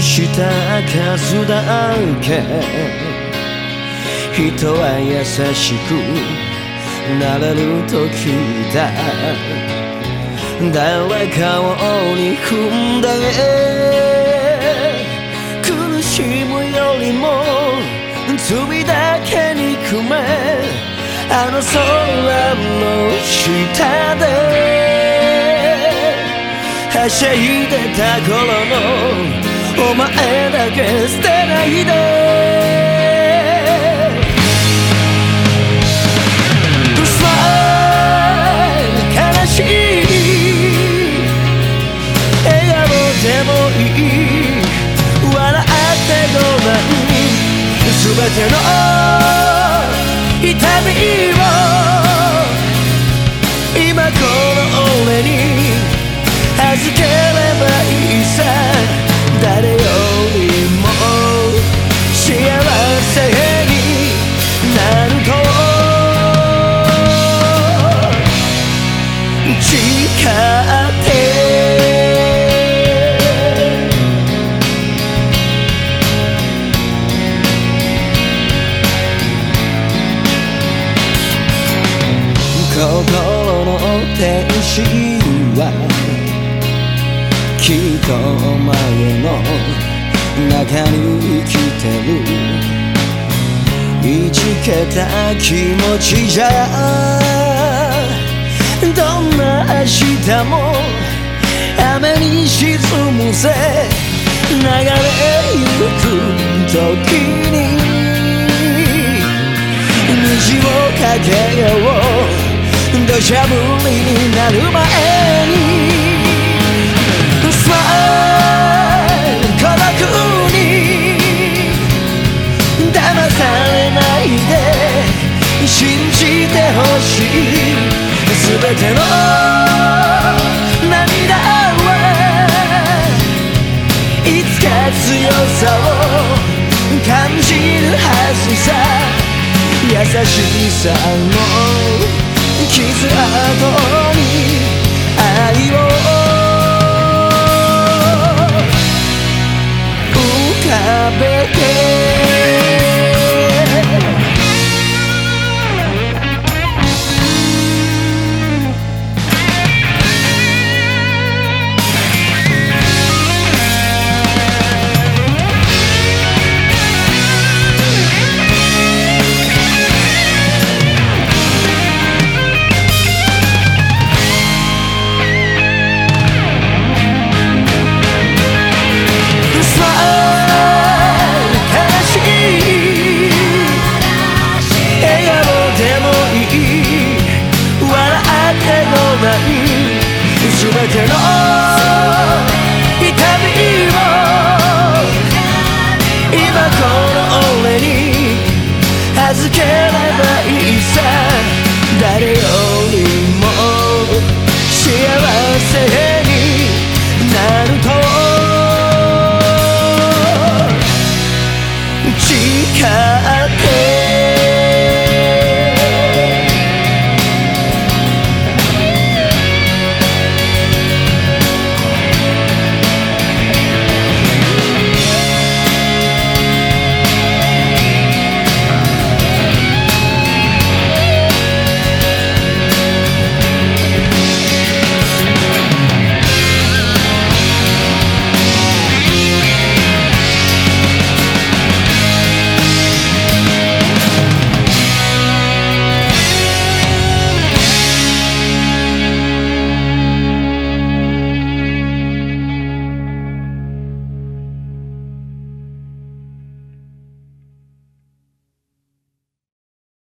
した数だけ。人は優しくなれると聞いた誰かを憎んで苦しむよりも罪だけ憎め。あの空の下で。はしゃいでた頃のお前だけ捨てないで。悲しい笑顔でもいい。笑ってごらん。全ての心の天使はきっとお前の中に生きてる。いじけた気持ちじゃ。どんな明日も雨に沈むぜ流れゆく時に虹をかけよう。土砂降りになる前にスマイル孤独に。騙されないで。信じてほしい。全ての涙はいつか強さを感じるはずさ。優しさの傷跡に愛を全ての痛みを今この俺に預ければいいさ。誰よりも幸せ。